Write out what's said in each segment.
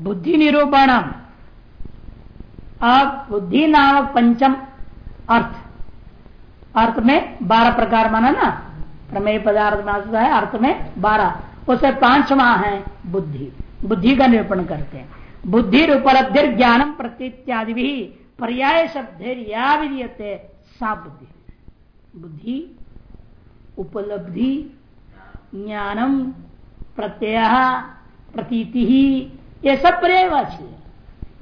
बुद्धि निरूपणम। अब बुद्धि नामक पंचम अर्थ। अर्थ में बारह प्रकार माना ना? प्रमेय पदार्थ में है, अर्थ में बारह। उसे पांचवा है बुद्धि। बुद्धि का निरूपण करते हैं। बुद्धि उपलब्धि ज्ञानम प्रतीत्यादि भी पर्याय शब्द या विधीयते सा बुद्धि। बुद्धि, उपलब्धि, ज्ञानम प्रत्यय, प्रतीति ये सब पर्यायवाची है।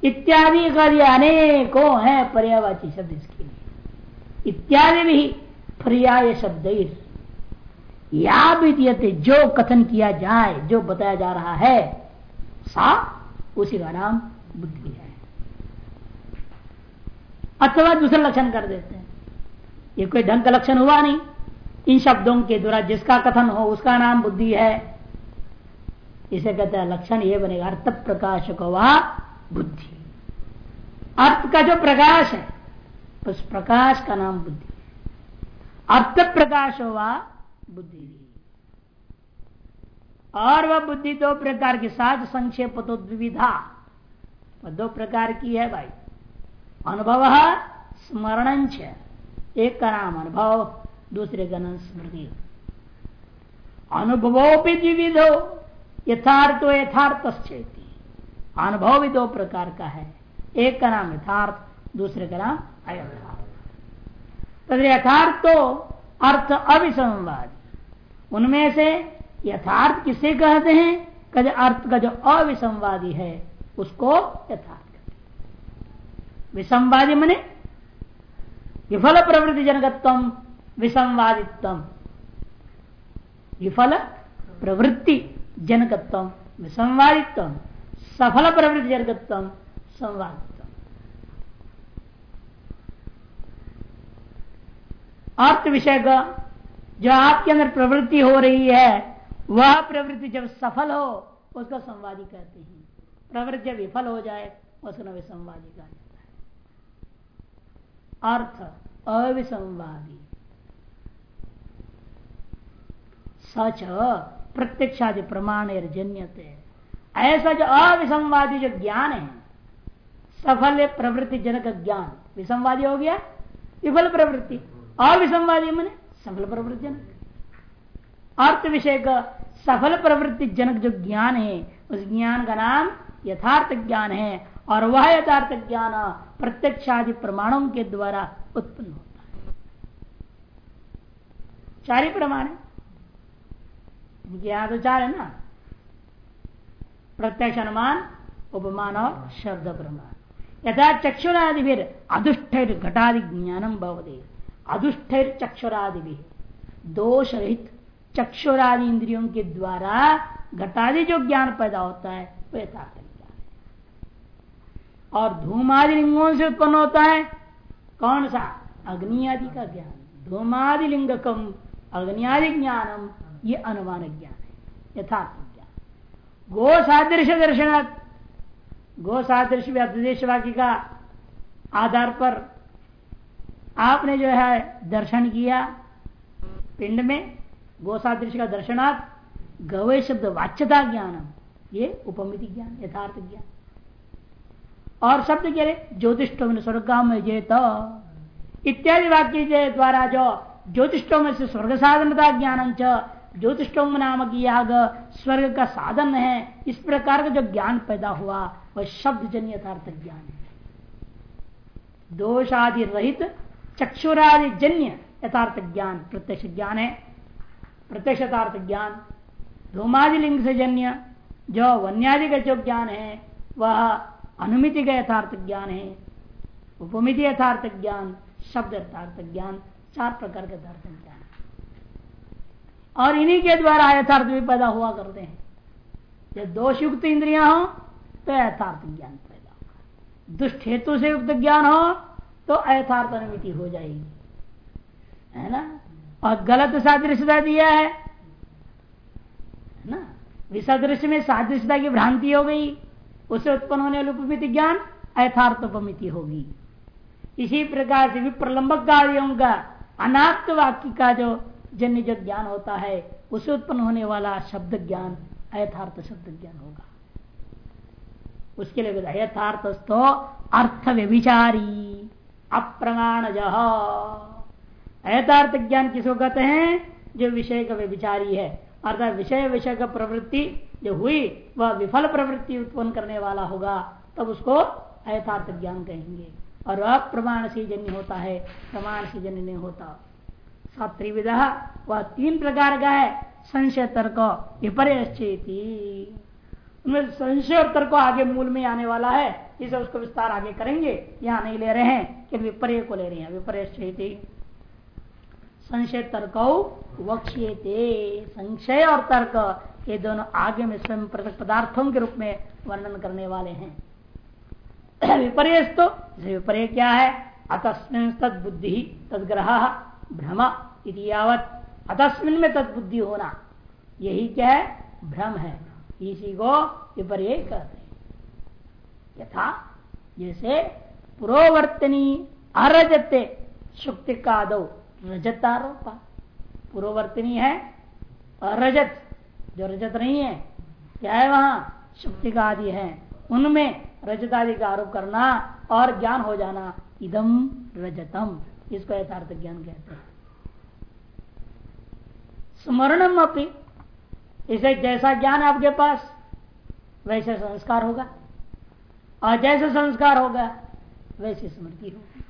इत्यादि अनेकों है पर्यायवाची शब्द इसके लिए। इत्यादि भी पर्याय शब्द या विधीयते जो कथन किया जाए, जो बताया जा रहा है, सा उसी का नाम बुद्धि है। अथवा दूसरा लक्षण कर देते हैं। ये कोई ढंग का लक्षण हुआ नहीं। इन शब्दों के द्वारा जिसका कथन हो, उसका नाम बुद्धि है। इसे कहते हैं लक्षण, ये बनेगा अर्थ प्रकाश को वह बुद्धि। अर्थ का जो प्रकाश है, उस प्रकाश का नाम बुद्धि। अर्थ प्रकाश हुआ बुद्धि। और वह बुद्धि दो प्रकार की साज संक्षेप तो द्विविधा दो प्रकार की है भाई। अनुभव स्मरण एक का नाम अनुभव, दूसरे का नाम स्मृति। अनुभवो भी द्विविधो। यथार्थ यथार्थ अनुभव भी दो प्रकार का है। एक का नाम यथार्थ, दूसरे का नाम अयथार्थ। यथार्थ तो अर्थ अभिसंवाद उनमें से यथार्थ किसे कहते हैं? कहते अर्थ का जो अविसंवादी है, उसको यथार्थ कहते विसंवादी मने विफल प्रवृत्ति जनकत्व विसंवादित्व। विफल प्रवृत्ति। जनकत्व, विसंवादित्व सफल प्रवृत्ति जनकत्व संवादित्व। अर्थ विषय का जो आपके अंदर प्रवृत्ति हो रही है, वह प्रवृत्ति जब सफल हो, उसको संवादी कहते हैं। प्रवृत्ति जब विफल हो जाए, उसको नवे संवादी कहा जाता है। अर्थ, अविसंवादी। सच प्रत्यक्षादि प्रमाण जन्यते ऐसा जो अविसंवादी जो ज्ञान है, सफल प्रवृत्ति जनक ज्ञान। विसंवादी हो गया, विफल प्रवृत्ति। अविसंवादी मैंने सफल प्रवृत्ति जनक। अर्थ विषय का सफल प्रवृत्ति जनक जो ज्ञान है, उस ज्ञान का नाम यथार्थ ज्ञान है, और वह यथार्थ ज्ञान प्रत्यक्षादि प्रमाणों के द्वारा उत्पन्न होता है। चार ही प्रमाण है। तो चार है ना? प्रत्यक्ष अनुमान, उपमान और शब्द प्रमाण। यथा चक्षुरादि भी अदुष्ट घटादि ज्ञानम भवदे अदुष्ट चक्षुरादि भी दोष रहित चक्षुरादि इंद्रियों के द्वारा घटादि जो ज्ञान पैदा होता है वह यथार्थ ज्ञान और धूमादि लिंगों से उत्पन्न होता है, कौन सा? अग्नि आदि का ज्ञान। धूमादि लिंग कम आदि ज्ञानम। ये अनुमान ज्ञान है, यथार्थ ज्ञान। गो सादृश्य दर्शन गो सादृश्य अध्यदेश वाक्य का आधार पर आपने जो है दर्शन किया, पिंड में गोसादृश्य का दर्शनार्थ गवय शब्द वाच्यता ज्ञान ये उपमिति ज्ञान, यथार्थ ज्ञान। और शब्द क्या ज्योतिषो में स्वर्गा में जेत, इत्यादि वाक्य के द्वारा जो ज्योतिषो में से स्वर्ग साधनता ज्ञान ज्योतिषोंग नामक याग स्वर्ग का साधन है। इस प्रकार का जो ज्ञान पैदा हुआ, वह शब्द जन यथार्थ ज्ञान है। दोषादि रहित चक्षुरादि जन्य यथार्थ ज्ञान प्रत्यक्ष ज्ञान है। प्रत्यक्षतार्थ ज्ञान धूमादि लिंग से जन्य जो वन्यादि का जो ज्ञान है, वह अनुमिति का यथार्थ ज्ञान है। उपमिति यथार्थ ज्ञान शब्द यथार्थ ज्ञान चार प्रकार के यथार्थ ज्ञान और इन्हीं के द्वारा यथार्थ भी पैदा हुआ करते हैं। जब दोष युक्त इंद्रिया हो तो यथार्थ ज्ञान पैदा होगा। दुष्ट हेतु से युक्त ज्ञान हो तो अयथार्थ अनुमिति हो जाएगी। है ना? और गलत सादृश्यता दिया है ना? विसदृश्य में सादृश्यता की भ्रांति हो गई, उसे उत्पन्न होने वाले उपमिति ज्ञान अयथार्थ उपमिति होगी। इसी प्रकार से विप्रलंबक कार्यों का अनात्म वाक्य का जो जन्य जो ज्ञान होता है, उसे उत्पन्न होने वाला शब्द ज्ञान, अयथार्थ शब्द ज्ञान होगा। उसके लिए यथार्थस्थो अर्थ व्यभिचारी अप्रमाण यथार्थ ज्ञान किसको कहते हैं? जो विषय का व्यभिचारी है। अर्थात विषय विषय का प्रवृत्ति जो हुई, वह विफल प्रवृत्ति उत्पन्न करने वाला होगा, तब उसको अयथार्थ ज्ञान कहेंगे। और अप्रमाण प्रमाण से जन्य होता है प्रमाण से जन्य नहीं होता। त्रिविधा वह तीन प्रकार का है। संशय, तर्क विपर्यचेती उनमें संशय और तर्क आगे मूल में आने वाला है। इसे उसको विस्तार आगे करेंगे। यहाँ नहीं ले रहे हैं कि विपर्य को ले रहे हैं। विपर्य संशय, तर्क, वक्ष्यते। संशय और तर्क, ये दोनों आगे में स्वयं पदार्थों के रूप में वर्णन करने वाले हैं। विपर्य तो विपर्य क्या है? अतस्मिन तद बुद्धि तदग्रह भ्रम यावत अतस्मिन में तदबुद्धि होना। यही क्या है? भ्रम है। इसी को विपर्य कहते यथा, जैसे पुरोवर्तनी अरजते शुक्ति का दो रजतारोपा। पुरोवर्तनी है, अरजत, जो रजत नहीं है, क्या है वहाँ? शुक्ति का आदि है। उनमें रजत आदि का आरोप करना और ज्ञान हो जाना। इदम रजतम, इसको यथार्थ ज्ञान कहते हैं। स्मरणम अपनी इसे जैसा ज्ञान आपके पास, वैसे संस्कार होगा। और जैसे संस्कार होगा, वैसी स्मृति होगी।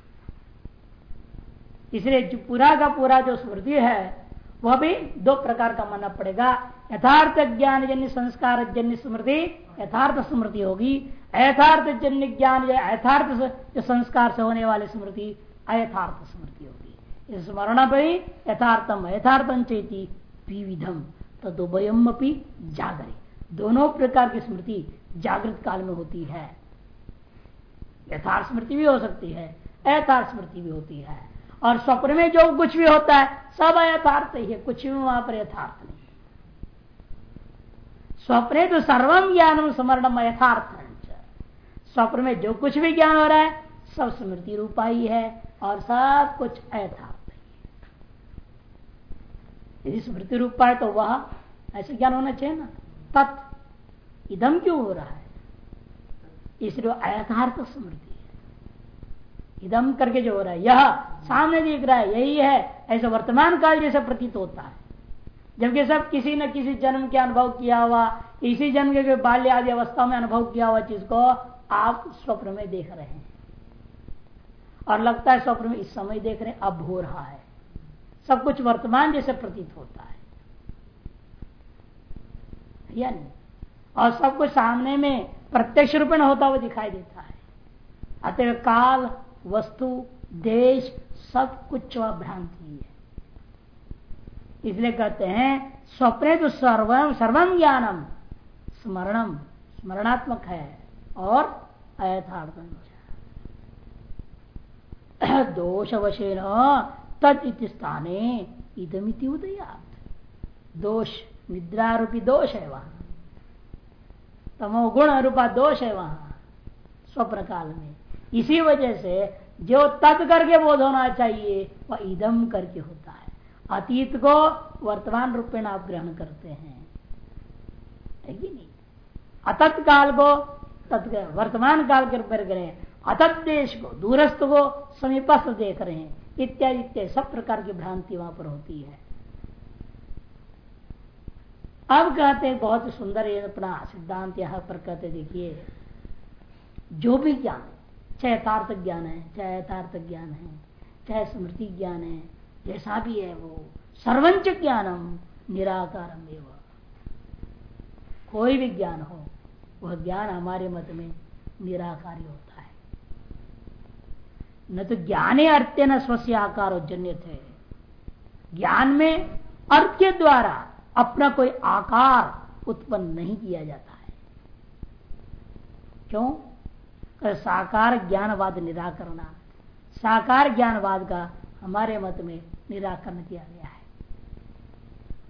इसलिए जो पूरा का पूरा जो स्मृति है, वह भी दो प्रकार का मानना पड़ेगा। यथार्थ ज्ञान जन्य संस्कार जन्य स्मृति, यथार्थ स्मृति होगी। अयथार्थ जन्य ज्ञान यथार्थ जो संस्कार से होने वाली स्मृति, अयथार्थ स्मृति होगी। स्मरण पर ही यथार्थम यथार्थम चेती। विविधम तदुभयम अपनी जागरे। दोनों प्रकार की स्मृति जागृत काल में होती है। यथार्थ स्मृति भी हो सकती है, अयथार्थ स्मृति भी होती है। और स्वप्न में जो कुछ भी होता है, सब यथार्थ ही है, कुछ भी वहाँ पर यथार्थ नहीं। स्वप्ने तो सर्वम ज्ञान स्मरण यथार्थ स्वप्न में जो कुछ भी ज्ञान हो रहा है, सब स्मृति रूपा ही है और सब कुछ अयथार्थ ही यदि स्मृति रूपा है तो वह ऐसे ज्ञान होना चाहिए ना? तत् इदम क्यों हो रहा है? इसलिए अयथार्थ स्मृति इदम करके जो हो रहा है, यह सामने दिख रहा है, यही है, ऐसे वर्तमान काल जैसा प्रतीत होता है। जबकि सब किसी न किसी जन्म के अनुभव किया हुआ, इसी जन्म के बाल्य आदि अवस्था में अनुभव किया हुआ चीज़ को आप स्वप्न में देख रहे हैं। और लगता है स्वप्न में इस समय देख रहे हैं, अब हो रहा है। सब कुछ वर्तमान जैसे प्रतीत होता है। या नहीं और सब कुछ सामने में प्रत्यक्ष रूप में होता हुआ दिखाई देता है। अतः काल, वस्तु, देश, सब कुछ भ्रांति है। इसलिए कहते हैं, स्वप्ने तो सर्वम सर्वम ज्ञानम, स्मरणम, स्मरणात्मक है, और अयथार्थ दोषवशेन तद उदयात। दोष निद्रा रूपी दोष है वहाँ तमोगुण रूपा दोष है वहाँ स्वप्न काल में इसी वजह से जो तत् करके बोध होना चाहिए, वह इदम करके होता है। अतीत को वर्तमान रूप में आप ग्रहण करते हैं। है कि नहीं? अतत काल को तत् वर्तमान काल के रूप में ग्रहण अतत देश को, दूरस्थ को, समीपस्थ देख रहे हैं। इत्यादि इत्यादि, सब प्रकार की भ्रांति वहाँ पर होती है। अब कहते हैं, बहुत सुंदर ये अपना सिद्धांत यहाँ पर कहते देखिए, जो भी ज्ञान, चाहे यथार्थ ज्ञान है, चाहे यथार्थ ज्ञान है, चाहे स्मृति ज्ञान है, जैसा भी है वो, सर्वंच ज्ञानम निराकारम एवं। कोई भी ज्ञान हो, वह ज्ञान हमारे मत में निराकारी होता न तो ज्ञाने अर्थ न स्वस्य आकार जन्य थे। ज्ञान में अर्थ के द्वारा अपना कोई आकार उत्पन्न नहीं किया जाता है। क्यों? साकार ज्ञानवाद निराकरण। साकार ज्ञानवाद का हमारे मत में निराकरण किया गया है।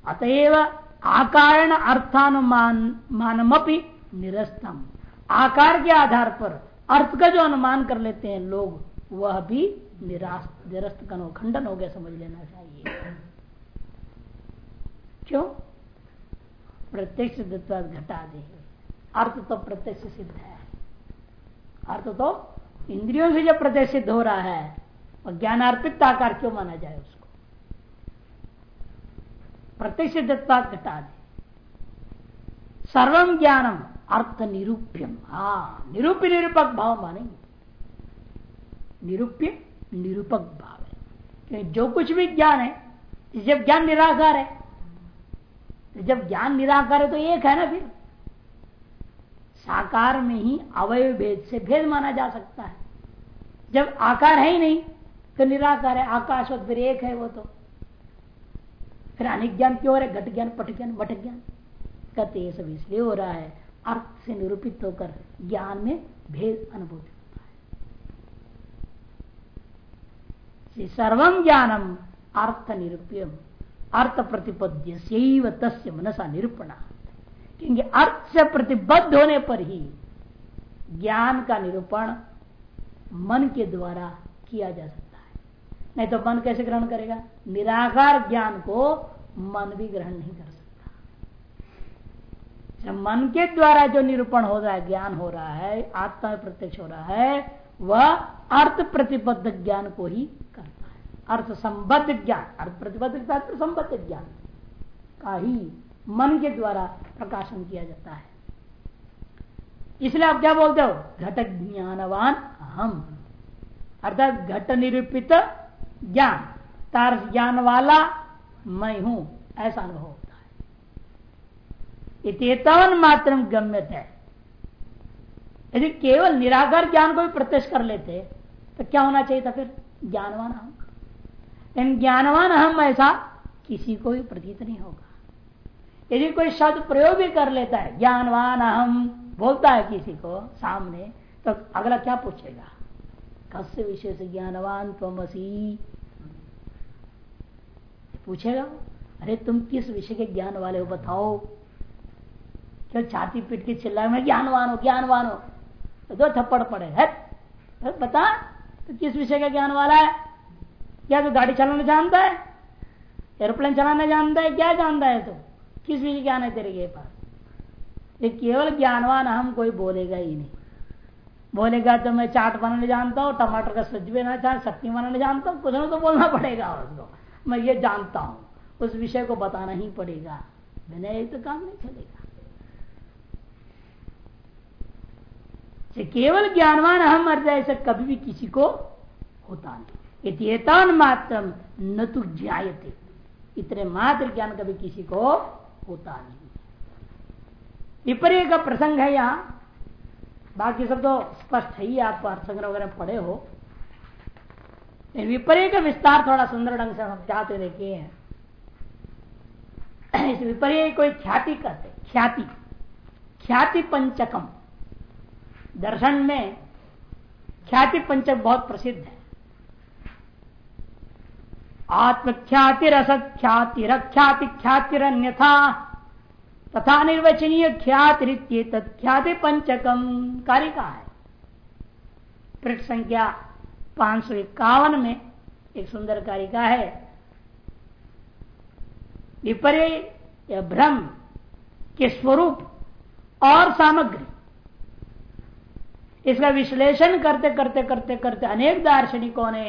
अतएव आकारण अर्थानुमान, मानमपि निरस्तम। आकार के आधार पर अर्थ का जो अनुमान कर लेते हैं लोग वह भी निरस्त खंडन हो गया, समझ लेना चाहिए। क्यों? प्रत्यक्ष घटा दे। अर्थ तो प्रत्यक्ष सिद्ध है। अर्थ तो इंद्रियों से जब प्रत्यक्ष सिद्ध हो रहा है, और ज्ञानार्पित आकार क्यों माना जाए उसको? प्रत्यक्ष प्रत्यक्षता घटा दे। सर्वम ज्ञानम, अर्थ निरूप्यम। हा, निरूप निरूपक भाव मानेंगे। निरूप्य, निरूपक भाव है। जो कुछ भी ज्ञान है जब ज्ञान निराकार है तो जब ज्ञान निराकार है तो एक है ना फिर। साकार में ही अवय भेद से भेद माना जा सकता है। जब आकार है ही नहीं तो निराकार है, आकाश और फिर एक है वो तो। फिर अनेक ज्ञान क्यों हो रहा है, घट ज्ञान, पट ज्ञान, वट ज्ञान। कहते ये सब इसलिए हो रहा है, अर्थ से निरूपित होकर ज्ञान में भेद अनुभूति। सर्वम ज्ञानम अर्थ निरूप्यम अर्थ प्रतिपद्य तस्य मनसा निरूपणा। क्योंकि अर्थ से प्रतिबद्ध होने पर ही ज्ञान का निरूपण मन के द्वारा किया जा सकता है। नहीं तो मन कैसे ग्रहण करेगा? निराकार ज्ञान को मन भी ग्रहण नहीं कर सकता। मन के द्वारा जो निरूपण हो रहा है, ज्ञान हो रहा है, आत्मा प्रत्यक्ष हो रहा है, वह अर्थ प्रतिबद्ध ज्ञान को है अर्थ संबद्ध ज्ञान अर्थ प्रतिबद्ध संबद्ध ज्ञान का ही मन के द्वारा प्रकाशन किया जाता है। इसलिए आप क्या बोलते हो? घट ज्ञानवान हम अर्थात घट निरूपित ज्ञान। तार ज्ञान वाला मैं हूँ, ऐसा अनुभव होता है। इतवन मात्र गम्य है यदि केवल निराकार ज्ञान को भी प्रत्यक्ष कर लेते तो क्या होना चाहिए था फिर? ज्ञानवान हम इन ज्ञानवान हम ऐसा, किसी को भी प्रतीत नहीं होगा। यदि कोई शब्द प्रयोग भी कर लेता है, ज्ञानवान हम बोलता है किसी को सामने तो अगला क्या पूछेगा? कस्य विषय से ज्ञानवान त्वमसी? पूछेगा अरे तुम किस विषय के ज्ञान वाले हो, बताओ। क्यों छाती पीट के चिल्ला मैं ज्ञानवान हो ज्ञानवान हो। तो दो थप्पड़ पड़े, है? तो बता तो किस विषय का ज्ञान वाला है? क्या तो गाड़ी चलाना जानता है? एरोप्लेन चलाना जानता है? क्या जानता है तो? किस विषय ज्ञान है तेरे के पास? ये केवल ज्ञानवान हम कोई बोलेगा ही नहीं। बोलेगा तो मैं चाट बनाने जानता हूँ, टमाटर का सब्ज़ी बनाना चाह, सब्ज़ी बनाने जानता हूँ, कुछ ना तो बोलना पड़ेगा उसको। मैं ये जानता हूँ, उस विषय को बताना ही पड़ेगा। मैंने तो काम नहीं चलेगा। केवल ज्ञानवान हम अर्थ ऐसा कभी भी किसी को होता नहीं। इतन मात्र न तो ज्ञाते इतने मात्र ज्ञान कभी किसी को होता नहीं। विपर्य का प्रसंग है यहाँ। बाकी सब तो स्पष्ट है ही, आप संग्रह वगैरह पढ़े हो। विपर्य का विस्तार थोड़ा सुंदर ढंग से हम चाहते देखे हैं। इस विपर्य कोई ख्याति कहते ख्याति। ख्याति पंचकम। दर्शन में ख्याति पंचक बहुत प्रसिद्ध है। आत्मख्याति रसत ख्याति रख्याति ख्यातिरन्यथा तथा निर्वचनीय ख्याति तत्ख्याति पंचकम कारिका है। पृष्ठ संख्या पाँच सौ इक्यावन में एक सुंदर कारिका है। विपर्य भ्रम के स्वरूप और सामग्री। इसका विश्लेषण करते करते करते करते अनेक दार्शनिकों ने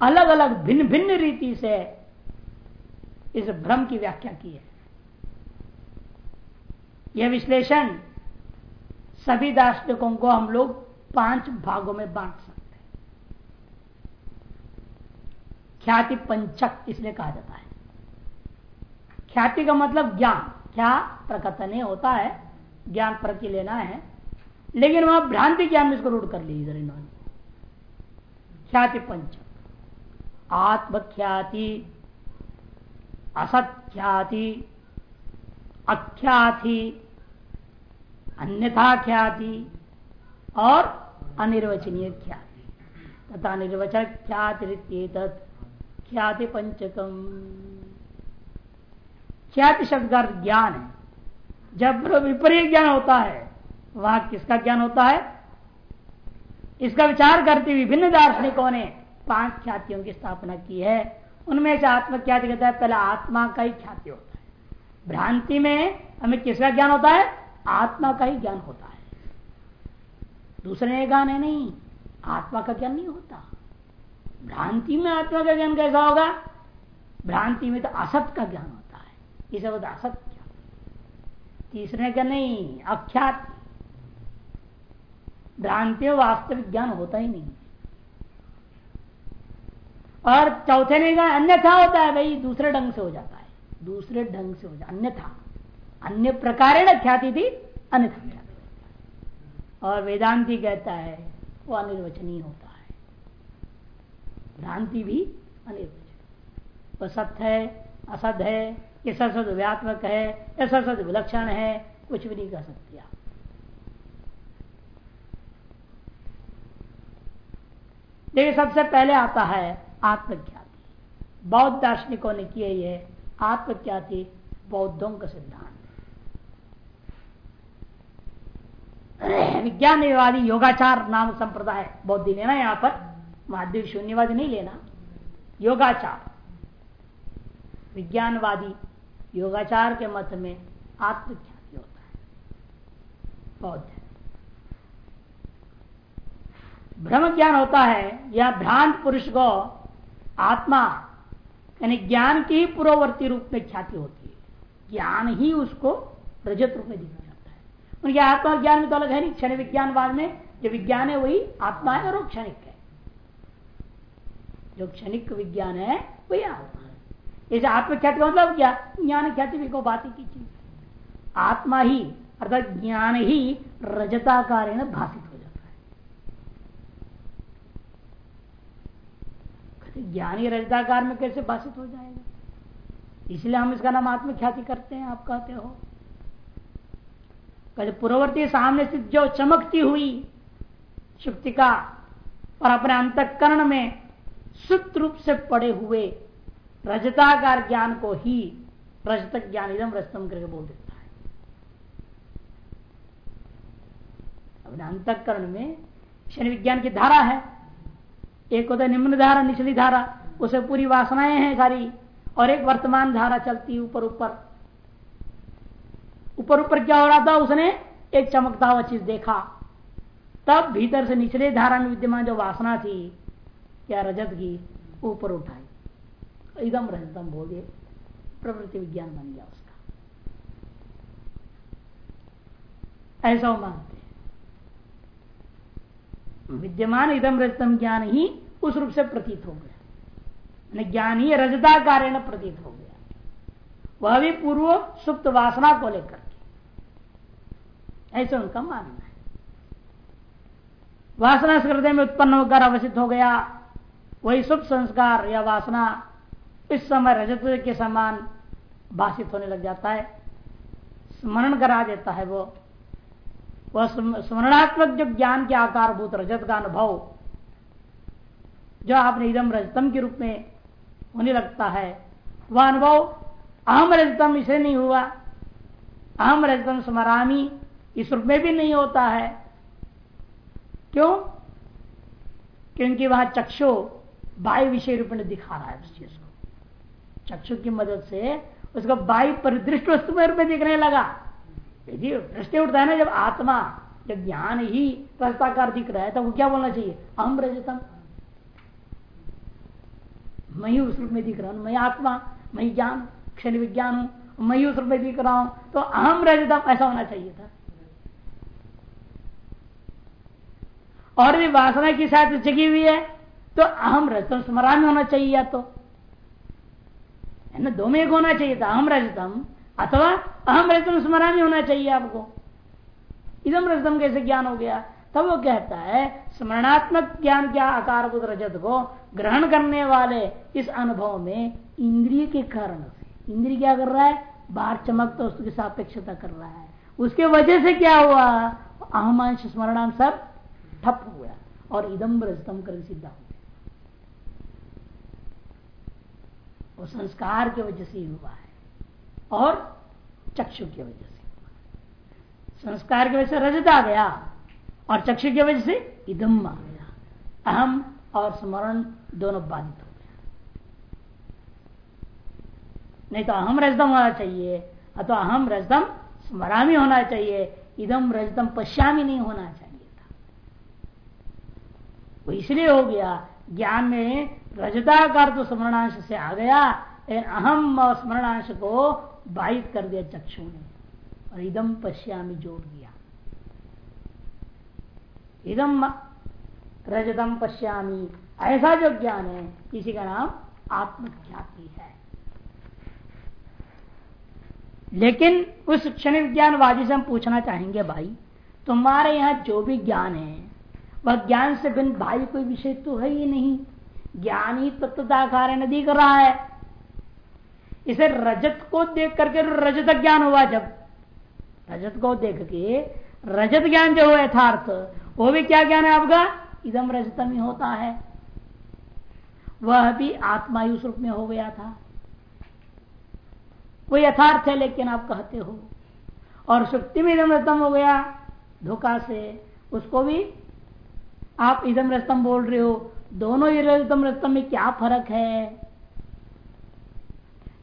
अलग अलग भिन्न भिन्न रीति से इस भ्रम की व्याख्या की है। यह विश्लेषण सभी दार्शनिकों को हम लोग पाँच भागों में बांट सकते हैं। ख्याति पंचक इसलिए कहा जाता है। ख्याति का मतलब ज्ञान। क्या प्रकथन होता है, ज्ञान पर लेना है। लेकिन वहाँ भ्रांति ज्ञान में इसको रूढ़ कर ली इधर इन्होंने। ख्याति पंच आत्मख्याति असत्ख्याति अख्याति अन्यथा ख्याति और अनिर्वचनीय ख्याति। तथा निर्वचन ख्याति ख्याति पंचकम ख्याति शब्द का ज्ञान है। जब विपरीत ज्ञान होता है, वहाँ किसका ज्ञान होता है? इसका विचार करते विभिन्न दार्शनिकों ने पाँच ख्यातियों की स्थापना की है। उनमें से आत्मख्याति कहता है पहले आत्मा का ही ख्याति होता है। भ्रांति में हमें किसका ज्ञान होता है? आत्मा का ही ज्ञान होता है। दूसरे ने ज्ञान है नहीं, आत्मा का ज्ञान नहीं होता। भ्रांति में आत्मा का ज्ञान कैसा होगा? भ्रांति में तो असत का ज्ञान होता है। इसे बोलते असत तीसरे का नहीं, अख्यात। भ्रांति वास्तविक ज्ञान होता ही नहीं और चौथे ने कहा, अन्यथा होता है भाई, दूसरे ढंग से हो जाता है। दूसरे ढंग से हो जाता अन्यथा। अन्य प्रकार ख्याति थी, अन्यथा और वेदांति कहता है, वो अनिर्वचनीय होता है। भ्रांति भी अनिर्वचन वो सत्य है असत है, ये सद व्यात्मक है, या सद विलक्षण है, कुछ भी नहीं कह सकते आप। देखिए, सबसे पहले आता है आत्मख्याति बौद्ध दार्शनिकों ने किए ये आत्मख्याति बौद्धों का सिद्धांत। विज्ञानवादी योगाचार नाम संप्रदाय बौद्धि लेना यहाँ पर माध्यमिक शून्यवादी नहीं लेना। योगाचार। विज्ञानवादी योगाचार के मत में आत्मख्याति होता है। बौद्ध। भ्रम ज्ञान होता है, या भ्रांत पुरुष को आत्मा, यानी ज्ञान की ही पूर्ववर्ती रूप में ख्याति होती है। ज्ञान ही उसको रजत रूप में दिख जाता है। उनके आत्मा ज्ञान में तो अलग है नहीं। क्षण विज्ञानवाद में जो विज्ञान है वही आत्मा है और क्षणिक है। जो क्षणिक विज्ञान है, वही आत्मा है। जैसे आत्मख्याति का मतलब क्या? ज्ञान ख्याति भी को बात की चीज़ आत्मा ही, अर्थात ज्ञान ही रजताकार भाषित हो जाता है ज्ञानी रजताकार में कैसे भाषित हो जाएगा? इसलिए हम इसका नाम आत्मख्याति करते हैं, आप कहते हो। कहते पूर्ववर्ती सामने स्थित जो चमकती हुई शुक्ति का और अपने अंतकरण में सुत रूप से पड़े हुए रजताकार ज्ञान को ही रजतक ज्ञान इदम रजतम करके बोल देता है। अपने अंतकरण में शनि विज्ञान की धारा है। एक होता है निम्न धारा, निचली धारा, उसे पूरी वासनाएँ हैं सारी, और एक वर्तमान धारा चलती ऊपर ऊपर। ऊपर ऊपर क्या हो रहा था? उसने एक चमकता हुआ चीज़ देखा। तब भीतर से निचले धारा में विद्यमान जो वासना थी, क्या रजत की ऊपर उठाई। एकदम रजतम दिए। प्रवृत्ति विज्ञान बन गया उसका। ऐसा मानते विद्यमान इदम रजतम ज्ञान ही उस रूप से प्रतीत हो गया। ज्ञान ही रजताकार प्रतीत हो गया। वह भी पूर्व सुप्त वासना को लेकर ऐसा उनका मानना है। वासना हृदय में उत्पन्न होकर अवसित हो गया। वही शुभ संस्कार या वासना इस समय रजत के समान भाषित होने लग जाता है। स्मरण करा देता है वो। वह स्मरणात्मक जो ज्ञान के आकारभूत रजत का अनुभव जो आपने इदम रजतम के रूप में होने लगता है, वह अनुभव, अहम रजतम इसे नहीं हुआ। अहम रजतम स्मरामी इस रूप में भी नहीं होता है। क्यों? क्योंकि वहाँ चक्षु बाह्य विषय रूप में दिखा रहा है उस चीज़ को। चक्षु की मदद से उसको बाई परिदृष्ट वस्तु में रूप में दिखने लगा। यदि दृष्टि उठता है ना, जब आत्मा, जब ज्ञान ही प्रस्ताकार दिख रहा है तो वो क्या बोलना चाहिए? अहम रजतम मैं ही उस रूप में दिख रहा हूँ, मैं आत्मा, मैं ज्ञान, क्षण विज्ञान हूँ, मैं ही उस रूप में दिख रहा हूँ तो अहम रजतम ऐसा होना चाहिए था। और भी वासना की साथ जगी हुई है तो अहम रजतम स्मरण होना चाहिए या तो? है ना, दो में एक होना चाहिए था अहम रजतम अथवा अहम रजतम स्मरण ही होना चाहिए आपको। इदम रजतम कैसे ज्ञान हो गया? तब वो कहता है, स्मरणात्मक ज्ञान क्या आकारभूत रजत को ग्रहण करने वाले इस अनुभव में इंद्रिय के कारण से। इंद्रिय क्या कर रहा है? बाहर चमक तो उसकी सापेक्षता कर रहा है। उसके वजह से क्या हुआ? अहमांश स्मरणांश सब ठप हो गया और इदम रजतम कर सिद्धा हो वो संस्कार की वजह से हुआ है। और चक्षु की वजह से। संस्कार की वजह से रजत आ गया और चक्षु की वजह से इदम आ गया। अहम और स्मरण दोनों बाधित हो गया। नहीं तो अहम रजतम होना चाहिए, अथवा अहम रजतम स्मरामी होना चाहिए, इदम रजतम पश्यामी नहीं होना चाहिए था। वो इसलिए हो गया, ज्ञान में रजताकार तो स्मरणांश से आ गया, लेकिन अहम और स्मरणांश को बाहित कर दिया चक्षु ने और इदम पश्यामी जोड़ दिया। इदम रजतम पश्यामी। ऐसा जो ज्ञान है, इसी का नाम आत्मख्याति है। लेकिन उस क्षण विज्ञानवादी से हम पूछना चाहेंगे, भाई, तुम्हारे यहाँ जो भी ज्ञान है, वह ज्ञान से बिन भाई कोई विषय तो है ही नहीं। ज्ञान ही तत्वताकार न दिख रहा है। इसे रजत को देख करके रजत ज्ञान हुआ जब। रजत को देख के रजत ज्ञान जो हुआ यथार्थ, वो भी क्या ज्ञान है आपका? इदम रजतम ही होता है। वह भी आत्मायुष रूप में हो गया था। वो यथार्थ है, लेकिन आप कहते हो। और सुक्ति में इदम रजतम हो गया, धोखा से उसको भी आप इदम रस्तम बोल रहे हो। दोनों ही रजतम रस्तम में क्या फ़र्क है?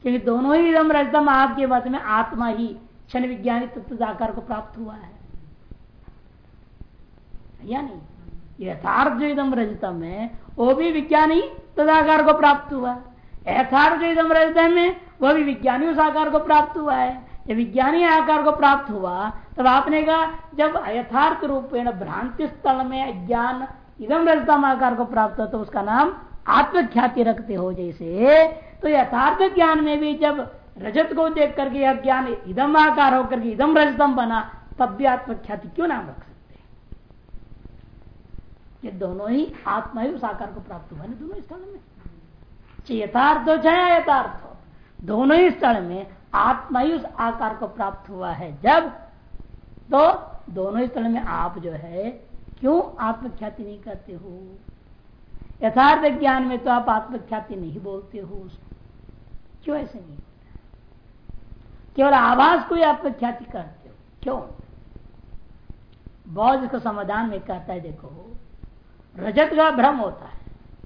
क्योंकि दोनों ही इदम रजतम आपके बात में आत्मा ही क्षण विज्ञानी तत्व आकार को प्राप्त हुआ है। या नहीं यथार्थ जो इदम रजतम है वो भी विज्ञानी तदाकार को प्राप्त हुआ। यथार्थ जो इदम रजतम है वह भी विज्ञानी उस आकार को प्राप्त हुआ है। जब विज्ञानी आकार को प्राप्त हुआ, तब आपने कहा, जब यथार्थ रूपेण भ्रांति स्थल में ज्ञान इदम रजतम आकार को प्राप्त हो तो उसका नाम आत्मख्याति रखते हो जैसे तो यथार्थ ज्ञान में भी जब रजत को देख करके यह ज्ञान इदम आकार होकर के इदम रजतम बना, तब भी आत्मख्याति क्यों नाम रख सकते? ये दोनों ही आत्मा ही उस आकार को प्राप्त हुआ ना दोनों स्थल में। यथार्थ हो चाहे यथार्थ हो, दोनों ही स्थल में आत्मा ही उस आकार को प्राप्त हुआ है। जब तो दोनों ही स्थल में आप जो है, क्यों आत्मख्याति नहीं करते हो? यथार्थ ज्ञान में तो आप आत्मख्याति नहीं बोलते हो उसको। क्यों ऐसे नहीं? केवल आवाज़ को ही आत्मख्याति करते हो। क्यों? बहुत इसको समाधान में कहता है, देखो, रजत का भ्रम होता है।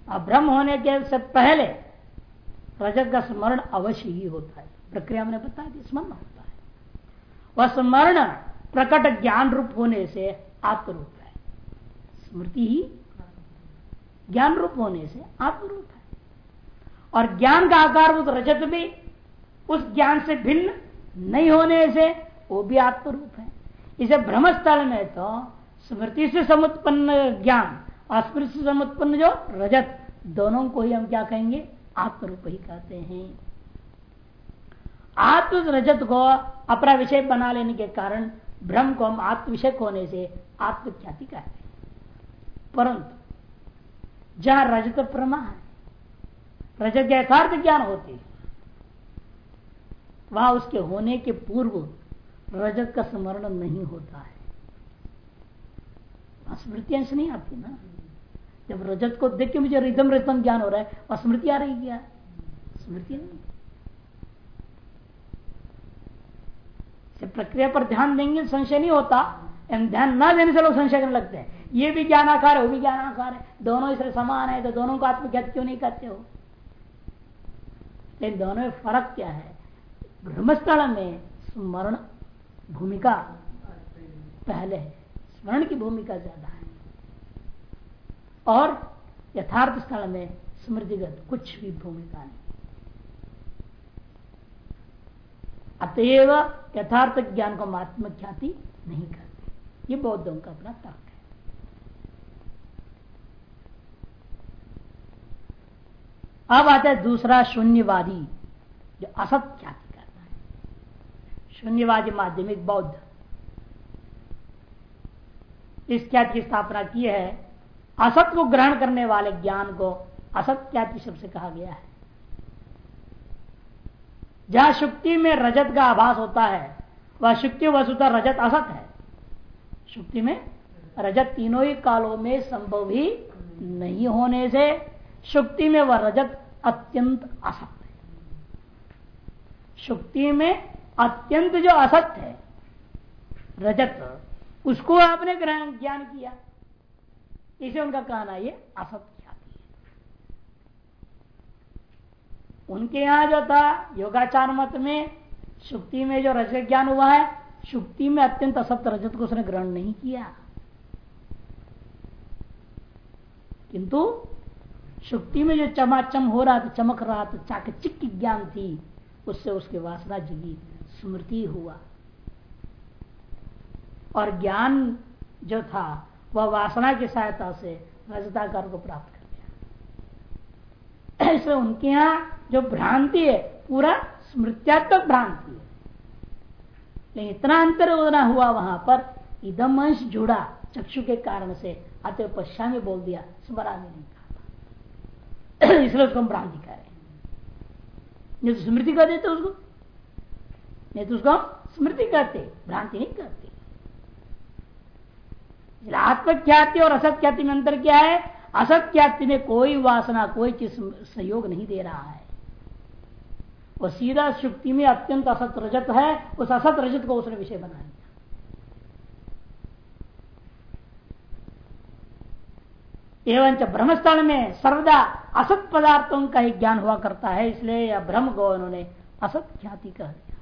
और भ्रम होने के से पहले रजत का स्मरण अवश्य ही होता है। प्रक्रिया मैंने बताया कि स्मरण होता है। वह स्मरण प्रकट ज्ञान रूप होने से आत्मरूप है। स्मृति ही ज्ञान रूप होने से आत्मरूप है। और ज्ञान का आकार उस रजत भी उस ज्ञान से भिन्न नहीं होने से वो भी आत्मरूप है। इसे भ्रमस्थल में तो स्मृति से समुत्पन्न ज्ञान और स्मृति से समुत्पन्न जो रजत, दोनों को ही हम क्या कहेंगे? आत्मरूप ही कहते हैं। आत्म रजत को अपना विषय बना लेने के कारण भ्रम को हम आत्म विषय होने से आत्मख्याति कहते हैं। परंतु जहाँ रजत प्रमा है रजत यथार्थ ज्ञान होती। वहाँ उसके होने के पूर्व रजत का स्मरण नहीं होता है। स्मृति अंश नहीं आती ना। जब रजत को देख के मुझे रिदम रिदम ज्ञान हो रहा है और स्मृति आ रही क्या? स्मृति नहीं। प्रक्रिया पर ध्यान देंगे, संशय नहीं होता। ध्यान ना देने से लोग संशय करने लगते हैं। ये भी ज्ञान आकार है, वो भी ज्ञान आकार है। दोनों इसलिए समान है तो दोनों को आत्मज्ञात क्यों नहीं करते हो? लेकिन दोनों में फ़र्क क्या है? ब्रह्मस्थल में स्मरण भूमिका पहले है। स्मरण की भूमिका ज़्यादा है। और यथार्थ स्थल में स्मृतिगत कुछ भी भूमिका नहीं। अतएव यथार्थ ज्ञान को आत्म ख्याति नहीं करते। ये बौद्धों का अपना तर्क है अब आता है दूसरा शून्यवादी, जो असत ख्याति करता है? शून्यवादी माध्यमिक बौद्ध। इस ख्याति की स्थापना की है? असत को ग्रहण करने वाले ज्ञान को असत ख्याति शब्द से कहा गया है। जहाँ शुक्ति में रजत का आभास होता है, वह शुक्ति वसुता रजत असत है। शुक्ति में रजत तीनों ही कालों में संभव ही नहीं होने से शुक्ति में वह रजत अत्यंत असत है। शुक्ति में अत्यंत जो असत है, रजत, उसको आपने ग्रहण ज्ञान किया। इसे उनका कहना ये असत उनके यहाँ जो था, योगाचार मत में शुक्ति में जो रजत ज्ञान हुआ है, शुक्ति में अत्यंत असत्य रजत को उसने ग्रहण नहीं किया। किंतु शुक्ति में जो चमाचम हो रहा था, चमक रहा था, चाकचिक की ज्ञान थी, उससे उसकी वासना जगी, स्मृति हुआ। और ज्ञान जो था, वह वासना की सहायता से रजताकार को प्राप्त कर दिया इसलिए उनके यहाँ जो भ्रांति है, पूरा स्मृत्यात्मक भ्रांति है। लेकिन इतना अंतर उतना हुआ वहाँ पर, इदम अंश जुड़ा, चक्षु के कारण से, अतः पश्चा में बोल दिया स्मरण नहीं। इसलिए उसको हम भ्रांति कह रहे हैं। तो स्मृति कर देते उसको। नहीं तो उसको हम स्मृति कहते भ्रांति नहीं करते आत्मख्याति और असत्याति में अंतर क्या है? असत्याति में कोई वासना, कोई चीज़ सहयोग नहीं दे रहा है। वो सीधा शुक्ति में अत्यंत असत रजत है। उस असत रजत को उसने विषय बना दिया एवं ब्रह्मस्थल में सर्वदा असत पदार्थों का ही ज्ञान हुआ करता है, इसलिए यह ब्रह्म को उन्होंने असत ख्याति कह दिया।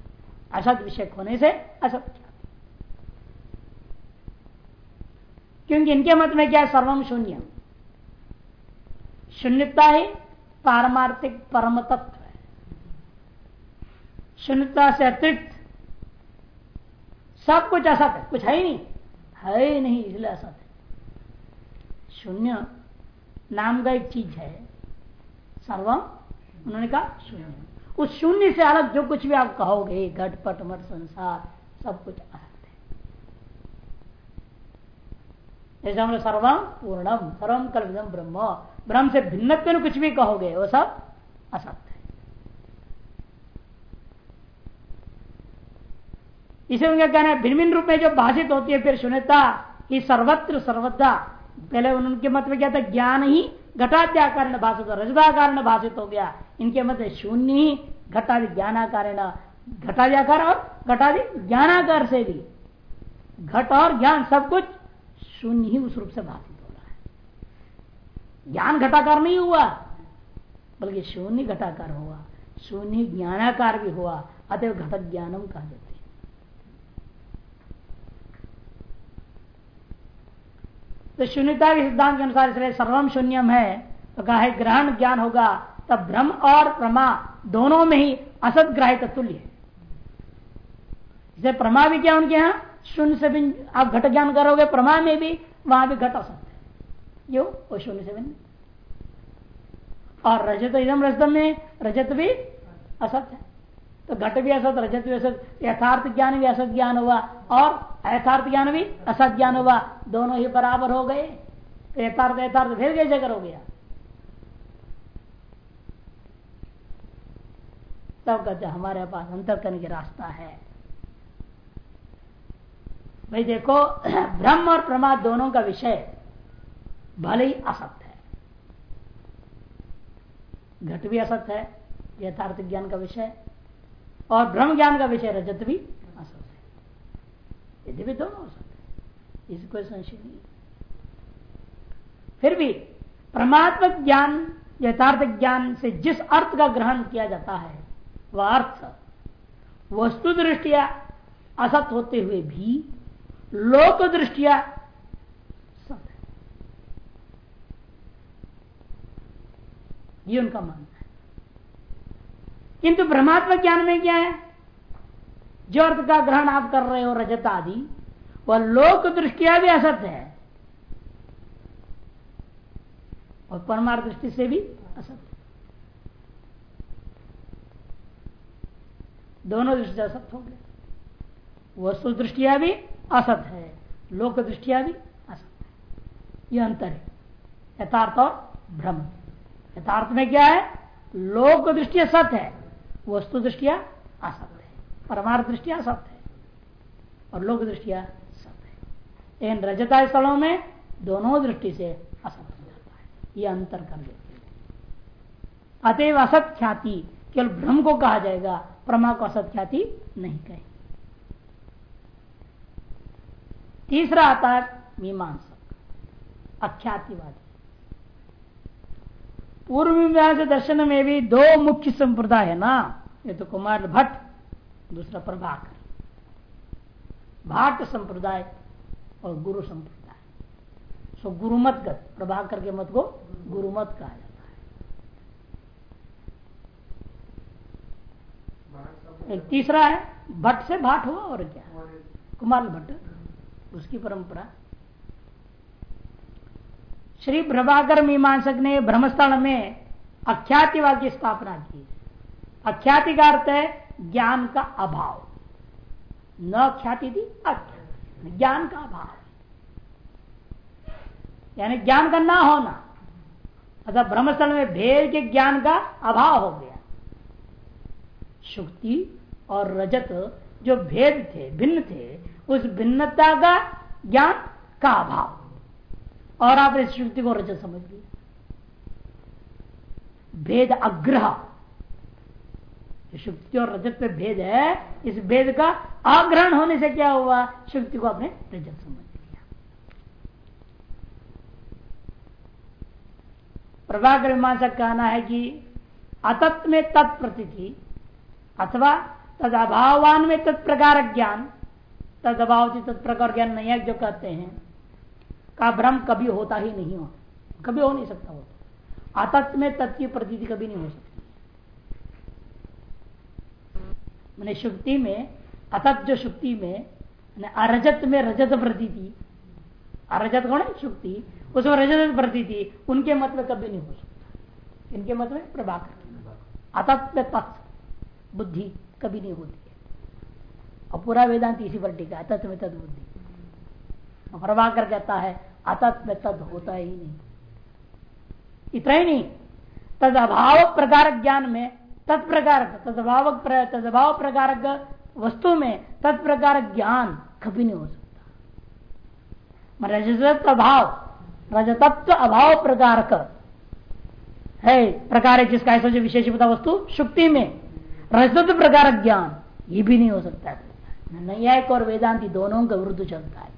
असत विषय होने से असत ख्याति। क्योंकि इनके मत में क्या सर्वम शून्य। शून्यता ही पारमार्थिक परम तत्व है। शून्यता से अतिरिक्त सब कुछ असत है। कुछ है ही नहीं। है ही नहीं, इसलिए असत है। शून्य नाम का एक चीज़ है। सर्वम, उन्होंने कहा शून्य। उस शून्य से अलग जो कुछ भी आप कहोगे घटपट मट, संसार, सब कुछ असत जैसे हमने सर्वम, पूर्णम, सर्वम, कल्पितम, ब्रह्म ब्रह्म से भिन्न कुछ भी कहोगे, वो सब असत्य है। इसे उनका कहना है भिन्न भिन्न रूप में जो भाषित होती है, फिर शून्यता ही सर्वत्र, सर्वदा पहले उनके मत में क्या था? ज्ञान ही घटाद्याकार भाषित रजदाकार भाषित हो गया। इनके मत शून्य ही घटाधि ज्ञानाकार घटाद्याकार और घटाधि ज्ञानाकार से भी। घट और ज्ञान सब कुछ शून्य ही उस रूप से भाषित हो रहा है। ज्ञान घटाकार नहीं हुआ, बल्कि शून्य घटाकार हुआ। शून्य ज्ञानाकार भी हुआ। अतः घटक ज्ञानम कहा जाते तो शून्यता के सिद्धांत के अनुसार इसलिए सर्वम शून्यम है। तो कहा ग्रहण ज्ञान होगा, तब ब्रह्म और प्रमा दोनों में ही असत ग्राहित तुल्य है। प्रमा भी क्या उनके यहाँ? शून्य से भी आप घट ज्ञान करोगे, प्रमा में भी वहाँ भी घट असत है। यो, वो शून्य से भिन्न और रजत इधम रजतम में रजत भी असत है। तो घट भी असत, रजत भी असत, यथार्थ ज्ञान भी असत ज्ञान हुआ और यथार्थ ज्ञान भी, असत ज्ञान हुआ, दोनों ही बराबर हो गए। तो यथार्थ यथार्थ फिर कैसे करोगे गया। तब कहते हमारे पास अंतर करने की रास्ता है। भाई देखो, ब्रह्म और प्रमाद दोनों का विषय भले ही असत्य है। घट भी असत्य है, यथार्थ ज्ञान का विषय, और ब्रह्म ज्ञान का विषय रजत भी असत है यदि भी दोनों हो सकते इस कोई संशय नहीं फिर भी परमात्मक ज्ञान यथार्थ ज्ञान से जिस अर्थ का ग्रहण किया जाता है वह अर्थ वस्तु दृष्टिया असत होते हुए भी लोक दृष्टिया सत है ये उनका मानना है किंतु ब्रह्मात्म ज्ञान में क्या है जो अर्थ का ग्रहण आप कर रहे हो, रजत आदि, वह लोक दृष्टिया भी असत है। और परमार्थ दृष्टि से भी असत है। दोनों दृष्टि असत हो गए। वस्तु दृष्टिया भी असत है, लोक दृष्टिया भी असत है। यह अंतर है। यथार्थ और भ्रम। यथार्थ में क्या है? लोक दृष्टिया सत है, वस्तु दृष्टिया असत परमार्थ दृष्टिया असत है। और लोक दृष्टिया सत है। इन रजता स्थलों में दोनों दृष्टि से असत हो जाता है। यह अंतर कर देते हैं। अतएव असत ख्याति केवल भ्रम को कहा जाएगा प्रमा को असत ख्याति नहीं कहे तीसरा आता है मीमांसक, अख्यातिवादी। पूर्व मीमांस दर्शन में भी दो मुख्य संप्रदाय है ना? ये तो कुमार भट्ट दूसरा प्रभाकर। भाट संप्रदाय और गुरु संप्रदाय। सो गुरुमत गत प्रभाकर के मत को गुरुमत कहा जाता है। एक तीसरा है, भट्ट से भाट हुआ और क्या? कुमार भट्ट, उसकी परंपरा। श्री प्रभाकर मीमांसक ने ब्रह्मस्थल में अख्यातिवाद की स्थापना की। अख्याति का अर्थ है ज्ञान का अभाव। न ख्याति थी अख्याति ज्ञान का अभाव। यानी ज्ञान का ना होना। अतः ब्रह्मस्थल में भेद के ज्ञान का अभाव हो गया, शुक्ति और रजत जो भेद थे, भिन्न थे, उस भिन्नता का ज्ञान का अभाव। और आप इस शुक्ति को रजत समझ लिया। भेद अग्रह। शुक्ति और रजत पे भेद है। इस भेद का आग्रहण होने से क्या हुआ? शुक्ति को आपने रजत समझ लिया। प्रभाकर मीमांसा कहना है कि अतत्व में तत्प्रति अथवा तद अभावान में तत्प्रकार ज्ञान तद अभाव तत्प्रकार ज्ञान नहीं है जो कहते हैं। का भ्रम कभी होता ही नहीं हो कभी हो नहीं सकता वो। अतत्व में तत्व की कभी नहीं हो सकती। मैंने शुक्ति में अतत जो शुक्ति में अरजत में रजत प्रती थी। अरजत कौन है? शुक्ति। उसमें रजत प्रती थी। उनके मत में कभी नहीं हो सकता। इनके मत में प्रभाकर। अतत में तत् बुद्धि कभी नहीं होती है। और पूरा वेदांत इसी पर टिका अतत में तद बुद्धि। प्रभाकर कहता है अतत में तद होता ही नहीं। इतना ही नहीं। तद अभाव प्रकार ज्ञान में तत्प्रकार तदभाव तदभाव प्रकार वस्तु में तत्प्रकार ज्ञान कभी नहीं हो सकता। रजतत्व अभाव रजतत्व अभाव प्रकार है। प्रकार है जिसका ऐसा विशेष पता वस्तु, शुक्ति में रजतत्व प्रकार ज्ञान, ये भी नहीं हो सकता है। न्यायिक और वेदांति दोनों का विरुद्ध चलता है।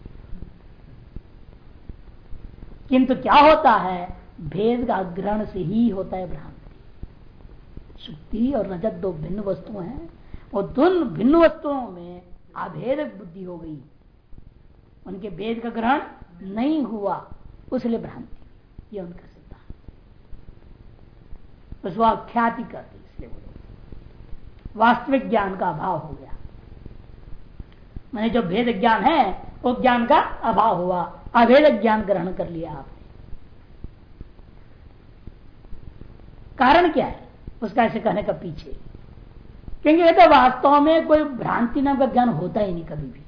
किंतु क्या होता है? भेद का ग्रहण से ही होता है भ्रांति सुक्ति और रजत दो भिन्न वस्तु हैं, और दोनों भिन्न वस्तुओं में अभेद बुद्धि हो गई। उनके भेद का ग्रहण नहीं हुआ, उसलिए भ्रांति। ये उनका सिद्धांत। उसको ख्याति करती, इसलिए बोलो। वास्तविक ज्ञान का अभाव हो गया। मैंने जो भेद ज्ञान है, वो ज्ञान का अभाव हुआ। अभेद ज्ञान ग्रहण कर लिया आपने। कारण क्या है? उसका ऐसे कहने का पीछे। क्योंकि ये तो वास्तव में कोई भ्रांति नाम का ज्ञान होता ही नहीं कभी भी।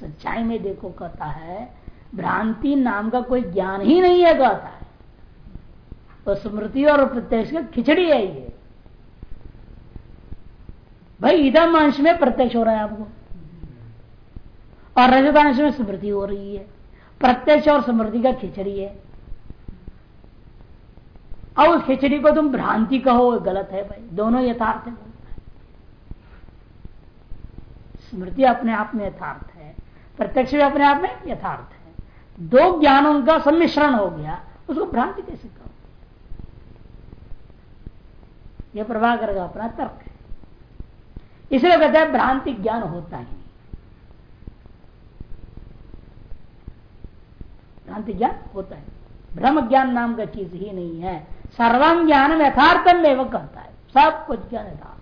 सच्चाई में देखो, कहता है, भ्रांति नाम का कोई ज्ञान ही नहीं है, कहता है। तो स्मृति और प्रत्यक्ष का खिचड़ी है ये। भाई इधम अंश में प्रत्यक्ष हो रहा है आपको। और रजतांश में स्मृति हो रही है। प्रत्यक्ष और स्मृति का खिचड़ी है। अब उस खिचड़ी को तुम भ्रांति कहो गलत है भाई। दोनों यथार्थ है। स्मृति अपने आप में यथार्थ है, प्रत्यक्ष भी अपने आप में यथार्थ है। दो ज्ञानों का सम्मिश्रण हो गया, उसको भ्रांति कैसे कहो? यह प्रभाकर का अपना तर्क है। इसलिए कहते हैं, भ्रांति ज्ञान होता ही भ्रांति ज्ञान होता है ब्रह्म ज्ञान नाम का चीज़ ही नहीं है। सर्वम ज्ञान यथार्थम में कहता है सब कुछ ज्ञान यथार्थ।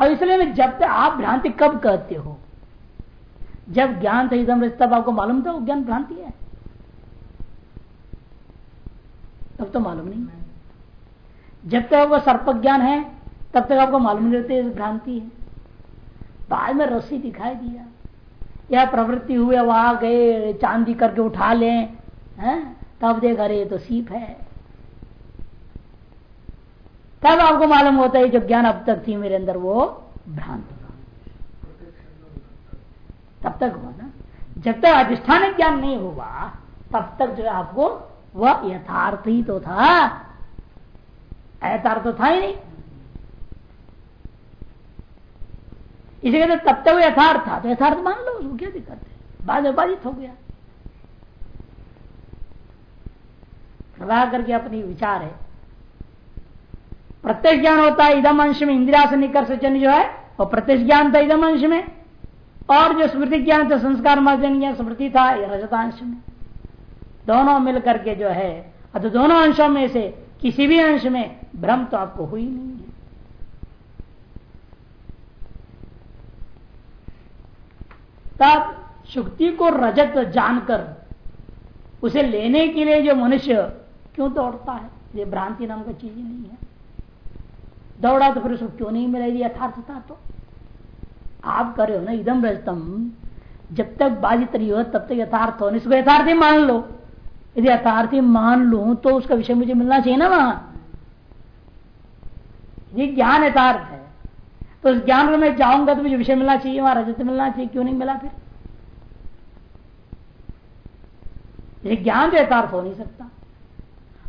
और इसलिए मैं जब तक आप भ्रांति कब कहते हो? जब ज्ञान था एकदम तब आपको मालूम था वो ज्ञान भ्रांति है? तब तो मालूम नहीं। जब तक आपको सर्प ज्ञान है, तब तक आपको मालूम नहीं रहते भ्रांति है। बाद में रस्सी दिखाई दिया। या प्रवृत्ति हुए वहाँ गए, चांदी करके उठा लें तब देख, अरे तो सीप है। तब आपको मालूम होता है जो ज्ञान अब तक थी मेरे अंदर वो भ्रांत तब तक हुआ ना। जब तक अधिष्ठान ज्ञान नहीं हुआ, तब तक जो आपको वह यथार्थ ही तो था। यथार्थ तो था ही नहीं। इसी कहते तब तक वो यथार्थ था। तो यथार्थ मान लो, उसको क्या दिक्कत है? बाद में बाधित हो गया। करके अपनी विचार है। प्रत्यक्ष ज्ञान होता है इधम अंश में इंदिरा से निकर्ष जन जो है, वो प्रत्यक्ष ज्ञान था इधम अंश में और जो स्मृति ज्ञान था, संस्कार मार्जन स्मृति था यह रजतांश में दोनों मिलकर के जो है तो दोनों अंशों में से किसी भी अंश में भ्रम तो आपको हुई नहीं है। तब शुक्ति को रजत जानकर, उसे लेने के लिए जो मनुष्य क्यों दौड़ता है, ये भ्रांति नाम का चीज़ नहीं है। दौड़ा तो फिर उसको क्यों नहीं मिलेगी यथार्थता तो? आप करे हो ना, इदम रजतम। जब तक बाधित नहीं हो, तब तक यथार्थ हो। इसको यथार्थ ही मान लो। यदि यथार्थी मान लू तो उसका विषय मुझे मिलना चाहिए ना वहाँ। ये ज्ञान यथार्थ है तो उस ज्ञान में मैं जाऊँगा तो मुझे विषय मिलना चाहिए, वहाँ रजत मिलना चाहिए, क्यों नहीं मिला फिर? ये ज्ञान तो यथार्थ हो नहीं सकता।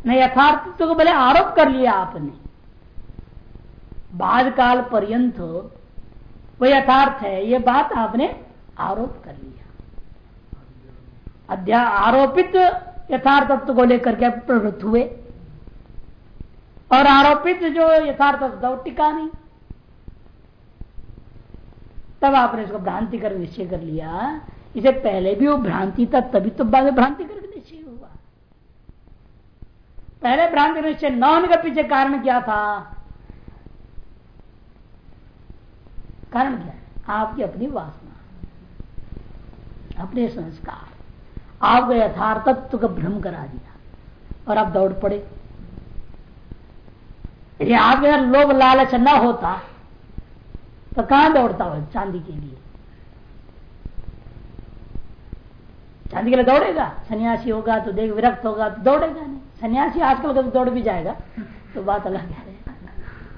नहीं, यथार्थ तो भले आरोप कर लिया आपने। बाद काल पर्यंत वो यथार्थ है, ये बात आपने आरोप कर लिया। अध्या, आरोपित यथार्थत्व को लेकर के प्रवृत्त हुए? और आरोपित जो यथार्थ टिका नहीं। तब आपने इसको भ्रांति कर, निश्चय कर लिया। इसे पहले भी वो भ्रांति था, तभी तो बाद में भ्रांति कर निश्चय हुआ। पहले भ्रांति, निश्चय न होने का पीछे कारण क्या था? कारण क्या है? आपकी अपनी वासना। अपने संस्कार। आपको यथार्थत्व का भ्रम करा दिया। और आप दौड़ पड़े। यदि आपके अंदर लोभ लालच न होता तो कहाँ दौड़ता हो चांदी के लिए। चांदी के लिए दौड़ेगा। सन्यासी होगा तो देख विरक्त होगा तो दौड़ेगा नहीं। सन्यासी आजकल का तो दौड़ भी जाएगा। तो बात अलग है।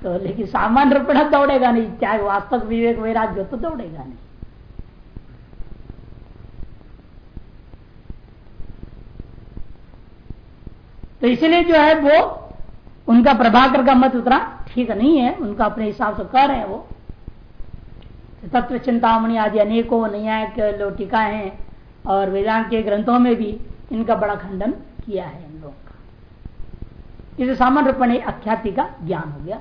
तो लेकिन सामान्य रूप में दौड़ेगा नहीं, चाहे वास्तव विवेक, वैराग्य तो दौड़ेगा नहीं। तो इसलिए जो है वो, उनका प्रभाकर का मत उतना ठीक नहीं है, उनका अपने हिसाब से कर रहे हैं वो। तत्व चिंतामणि आदि अनेकों न्यायिक टीका हैं, और वेदांत के ग्रंथों में भी इनका बड़ा खंडन किया है इन लोगों का। इसे सामान्य रूप में अख्याति का ज्ञान हो गया।